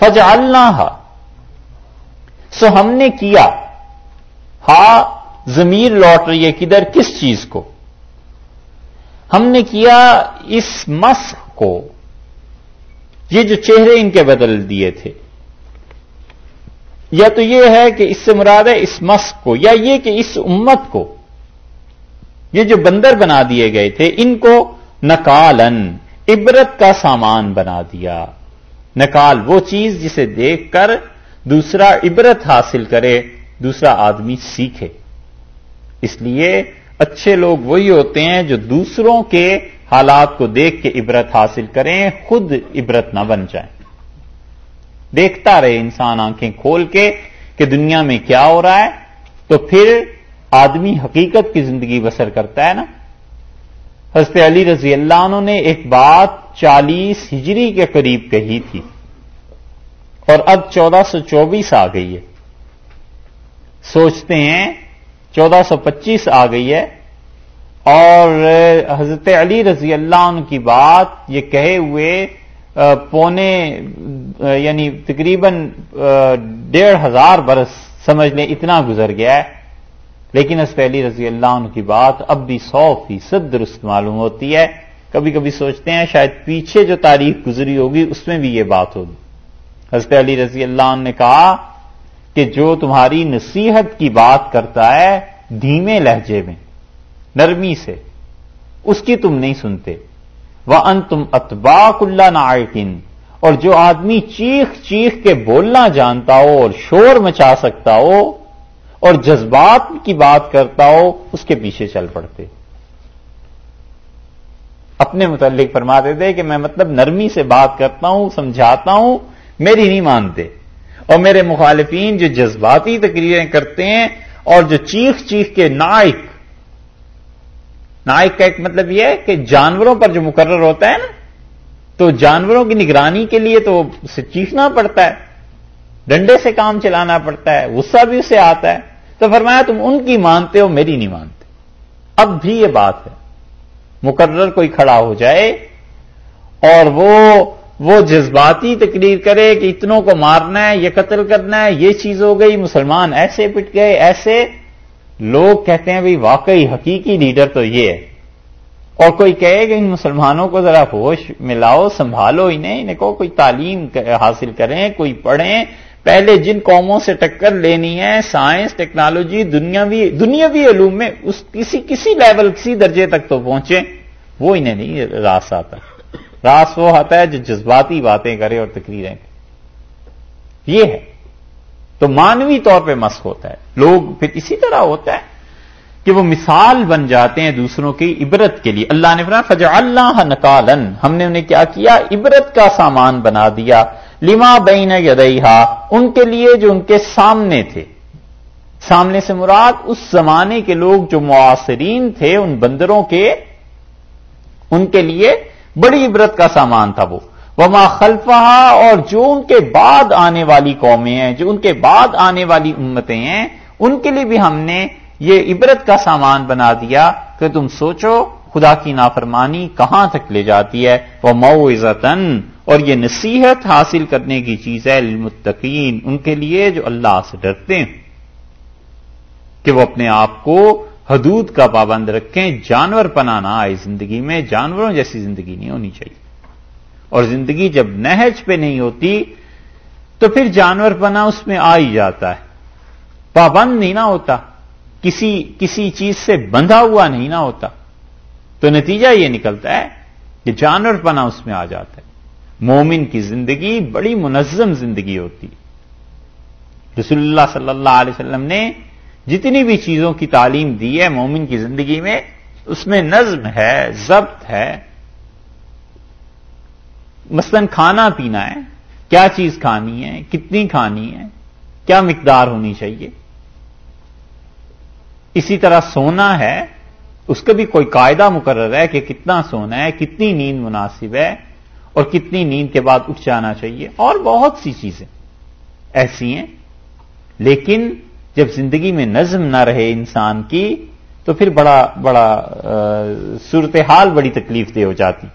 فج اللہ سو ہم نے کیا۔ ہا زمیر لوٹ رہی ہے کدھر؟ کس چیز کو؟ ہم نے کیا اس مس کو۔ یہ جو چہرے ان کے بدل دیے تھے۔ یا تو یہ ہے کہ اس سے مراد ہے اس مس کو، یا یہ کہ اس امت کو۔ یہ جو بندر بنا دیے گئے تھے، ان کو نکالن، عبرت کا سامان بنا دیا۔ نکال وہ چیز جسے دیکھ کر دوسرا عبرت حاصل کرے، دوسرا آدمی سیکھے۔ اس لیے اچھے لوگ وہی ہوتے ہیں جو دوسروں کے حالات کو دیکھ کے عبرت حاصل کریں، خود عبرت نہ بن جائیں۔ دیکھتا رہے انسان آنکھیں کھول کے کہ دنیا میں کیا ہو رہا ہے، تو پھر آدمی حقیقت کی زندگی بسر کرتا ہے نا۔ حضرت علی رضی اللہ عنہ نے ایک بات چالیس ہجری کے قریب کہی تھی اور اب چودہ سو چوبیس آ گئی ہے۔ سوچتے ہیں چودہ سو پچیس آ گئی ہے اور حضرت علی رضی اللہ عنہ کی بات یہ کہے ہوئے پونے یعنی تقریباً ڈیڑھ ہزار برس سمجھ لیں اتنا گزر گیا ہے۔ لیکن اس پہلی رضی اللہ عنہ کی بات اب بھی سو فیصد درست معلوم ہوتی ہے۔ کبھی کبھی سوچتے ہیں شاید پیچھے جو تاریخ گزری ہوگی اس میں بھی یہ بات ہوگی۔ حضرت علی رضی اللہ عنہ نے کہا کہ جو تمہاری نصیحت کی بات کرتا ہے دھیمے لہجے میں، نرمی سے، اس کی تم نہیں سنتے۔ وہ ان تم اتباق اللہ نائٹن اور جو آدمی چیخ چیخ کے بولنا جانتا ہو اور شور مچا سکتا ہو اور جذبات کی بات کرتا ہو، اس کے پیچھے چل پڑتے۔ اپنے متعلق فرماتے تھے کہ میں مطلب نرمی سے بات کرتا ہوں، سمجھاتا ہوں، میری نہیں مانتے۔ اور میرے مخالفین جو جذباتی تقریریں کرتے ہیں اور جو چیخ چیخ کے نائک نائک کا ایک مطلب یہ ہے کہ جانوروں پر جو مقرر ہوتا ہے نا، تو جانوروں کی نگرانی کے لیے تو اسے چیخنا پڑتا ہے، ڈنڈے سے کام چلانا پڑتا ہے، غصہ بھی اسے آتا ہے۔ تو فرمایا تم ان کی مانتے ہو، میری نہیں مانتے۔ اب بھی یہ بات ہے۔ مقرر کوئی کھڑا ہو جائے اور وہ وہ جذباتی تقریر کرے کہ اتنوں کو مارنا ہے، یہ قتل کرنا ہے، یہ چیز ہو گئی، مسلمان ایسے پٹ گئے، ایسے۔ لوگ کہتے ہیں بھائی واقعی حقیقی لیڈر تو یہ ہے۔ اور کوئی کہے کہ ان مسلمانوں کو ذرا ہوش ملاؤ، سنبھالو انہیں انہیں کو کوئی تعلیم حاصل کریں، کوئی پڑھیں پہلے جن قوموں سے ٹکر لینی ہے سائنس ٹیکنالوجی دنیاوی دنیاوی علوم میں اس کسی کسی لیول کسی درجے تک تو پہنچے، وہ انہیں نہیں راس آتا۔ راس وہ آتا ہے جو جذباتی باتیں کرے اور تقریریں یہ ہے۔ تو مانوی طور پہ مسق ہوتا ہے۔ لوگ پھر اسی طرح ہوتا ہے کہ وہ مثال بن جاتے ہیں دوسروں کی عبرت کے لیے۔ اللہ نے فرمایا فجا اللہ نکالن ہم نے انہیں کیا کیا؟ عبرت کا سامان بنا دیا۔ لما بین یدیہا، ان کے لیے جو ان کے سامنے تھے۔ سامنے سے مراد اس زمانے کے لوگ جو معاصرین تھے، ان بندروں کے، ان کے لیے بڑی عبرت کا سامان تھا وہ۔ وما خلفہ اور جو ان کے بعد آنے والی قومیں ہیں، جو ان کے بعد آنے والی امتیں ہیں، ان کے لیے بھی ہم نے یہ عبرت کا سامان بنا دیا کہ تم سوچو، خدا کی نافرمانی کہاں تک لے جاتی ہے۔ وہ مئو اور یہ نصیحت حاصل کرنے کی چیز ہے المتقین ان کے لیے جو اللہ سے ڈرتے ہیں۔ کہ وہ اپنے آپ کو حدود کا پابند رکھیں، جانور پناہ نہ آئے زندگی میں، جانوروں جیسی زندگی نہیں ہونی چاہیے۔ اور زندگی جب نہج پہ نہیں ہوتی، تو پھر جانور پنا اس میں آ ہی جاتا ہے۔ پابند نہیں نہ ہوتا، کسی کسی چیز سے بندھا ہوا نہیں نہ ہوتا۔ تو نتیجہ یہ نکلتا ہے کہ جانور پنا اس میں آ جاتا ہے۔ مومن کی زندگی بڑی منظم زندگی ہوتی۔ رسول اللہ صلی اللہ علیہ وسلم نے جتنی بھی چیزوں کی تعلیم دی ہے مومن کی زندگی میں، اس میں نظم ہے، ضبط ہے۔ مثلا کھانا پینا ہے، کیا چیز کھانی ہے، کتنی کھانی ہے، کیا مقدار ہونی چاہیے۔ اسی طرح سونا ہے، اس کا بھی کوئی قاعدہ مقرر ہے کہ کتنا سونا ہے، کتنی نیند مناسب ہے۔ اور کتنی نیند کے بعد اٹھ جانا چاہیے، اور بہت سی چیزیں۔ ایسی ہیں، لیکن جب زندگی میں نظم نہ رہے انسان کی، تو پھر بڑا بڑا صورتحال بڑی تکلیف دہ ہو جاتی۔